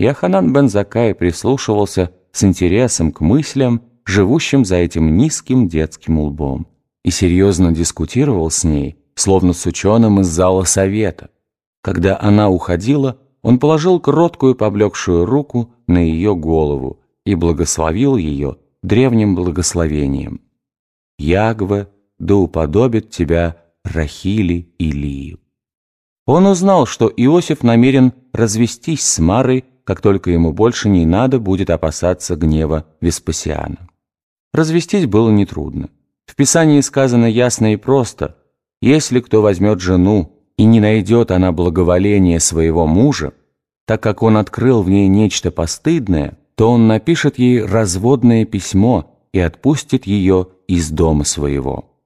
Яханан бен Закай прислушивался с интересом к мыслям, живущим за этим низким детским лбом, и серьезно дискутировал с ней, словно с ученым из зала совета. Когда она уходила, он положил кроткую поблекшую руку на ее голову и благословил ее древним благословением. «Ягве, да уподобит тебя Рахили и Лию». Он узнал, что Иосиф намерен развестись с Марой, как только ему больше не надо будет опасаться гнева Веспасиана. Развестись было нетрудно. В Писании сказано ясно и просто «Если кто возьмет жену, и не найдет она благоволения своего мужа, так как он открыл в ней нечто постыдное, то он напишет ей разводное письмо и отпустит ее из дома своего».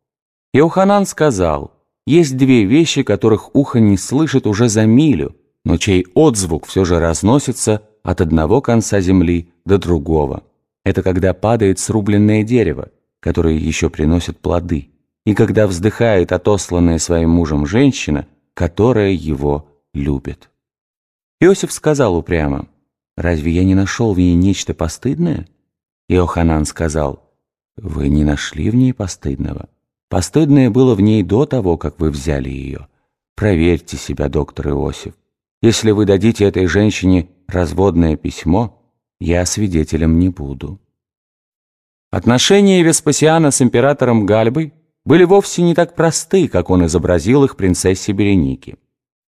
Иоханан сказал, «Есть две вещи, которых ухо не слышит уже за милю, но чей отзвук все же разносится от одного конца земли до другого. Это когда падает срубленное дерево, которое еще приносит плоды, и когда вздыхает отосланная своим мужем женщина, которая его любит. Иосиф сказал упрямо, «Разве я не нашел в ней нечто постыдное?» Иоханан сказал, «Вы не нашли в ней постыдного. Постыдное было в ней до того, как вы взяли ее. Проверьте себя, доктор Иосиф. Если вы дадите этой женщине разводное письмо, я свидетелем не буду». Отношения Веспасиана с императором Гальбой были вовсе не так просты, как он изобразил их принцессе Беренике.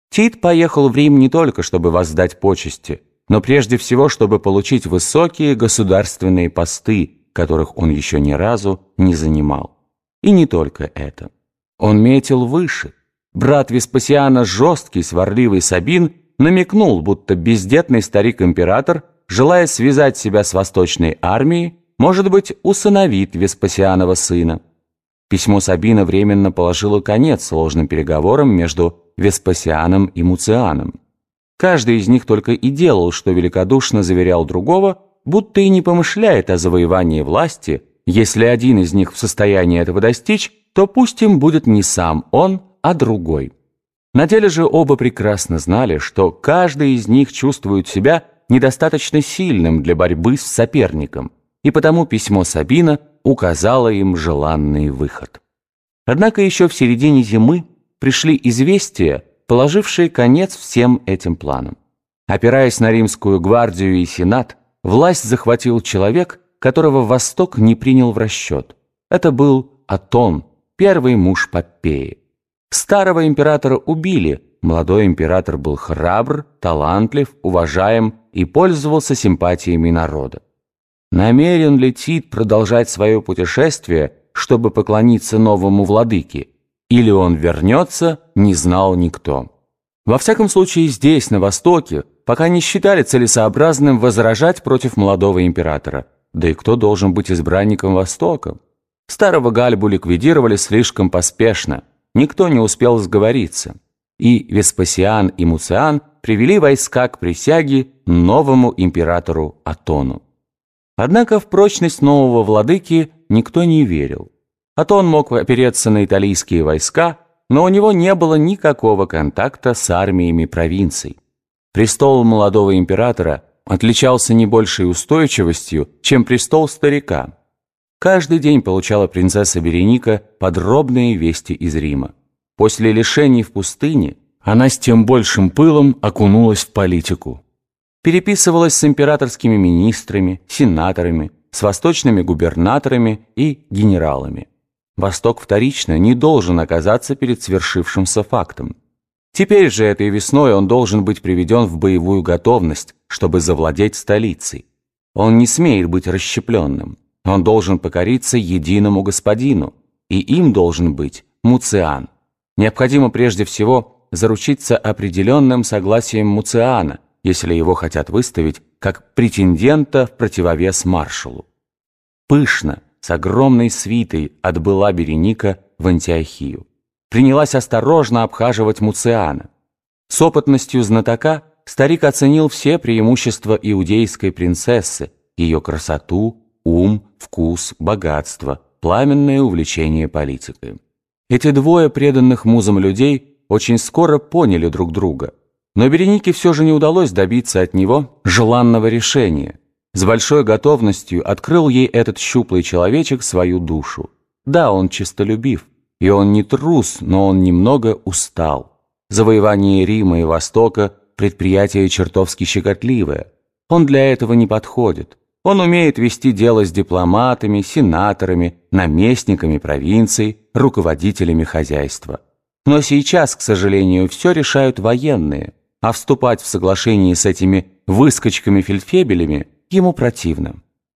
Тит поехал в Рим не только, чтобы воздать почести, но прежде всего, чтобы получить высокие государственные посты, которых он еще ни разу не занимал. И не только это. Он метил выше. Брат Веспасиана, жесткий, сварливый Сабин, намекнул, будто бездетный старик-император, желая связать себя с восточной армией, может быть, усыновит Веспасианова сына. Письмо Сабина временно положило конец сложным переговорам между Веспасианом и Муцианом. Каждый из них только и делал, что великодушно заверял другого, будто и не помышляет о завоевании власти, если один из них в состоянии этого достичь, то пусть им будет не сам он, а другой. На деле же оба прекрасно знали, что каждый из них чувствует себя недостаточно сильным для борьбы с соперником, и потому письмо Сабина указало им желанный выход. Однако еще в середине зимы пришли известия, положившие конец всем этим планам. Опираясь на римскую гвардию и сенат, власть захватил человек, которого Восток не принял в расчет. Это был Атон, первый муж Попеи. Старого императора убили, молодой император был храбр, талантлив, уважаем и пользовался симпатиями народа. Намерен ли Тит продолжать свое путешествие, чтобы поклониться новому владыке? Или он вернется, не знал никто. Во всяком случае, здесь, на Востоке, пока не считали целесообразным возражать против молодого императора. Да и кто должен быть избранником Востока? Старого Гальбу ликвидировали слишком поспешно, никто не успел сговориться. И Веспасиан и Муциан привели войска к присяге новому императору Атону. Однако в прочность нового владыки никто не верил. А то он мог опереться на итальянские войска, но у него не было никакого контакта с армиями провинций. Престол молодого императора отличался не большей устойчивостью, чем престол старика. Каждый день получала принцесса Береника подробные вести из Рима. После лишений в пустыне она с тем большим пылом окунулась в политику переписывалась с императорскими министрами, сенаторами, с восточными губернаторами и генералами. Восток вторично не должен оказаться перед свершившимся фактом. Теперь же этой весной он должен быть приведен в боевую готовность, чтобы завладеть столицей. Он не смеет быть расщепленным. Он должен покориться единому господину, и им должен быть Муциан. Необходимо прежде всего заручиться определенным согласием Муциана – если его хотят выставить как претендента в противовес маршалу. Пышно, с огромной свитой отбыла Береника в Антиохию. Принялась осторожно обхаживать Муциана. С опытностью знатока старик оценил все преимущества иудейской принцессы, ее красоту, ум, вкус, богатство, пламенное увлечение политикой. Эти двое преданных музам людей очень скоро поняли друг друга – Но Беренике все же не удалось добиться от него желанного решения. С большой готовностью открыл ей этот щуплый человечек свою душу. Да, он честолюбив, и он не трус, но он немного устал. Завоевание Рима и Востока – предприятие чертовски щекотливое. Он для этого не подходит. Он умеет вести дело с дипломатами, сенаторами, наместниками провинций, руководителями хозяйства. Но сейчас, к сожалению, все решают военные, а вступать в соглашение с этими выскочками-фельдфебелями ему противно.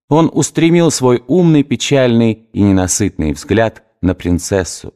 Он устремил свой умный, печальный и ненасытный взгляд на принцессу.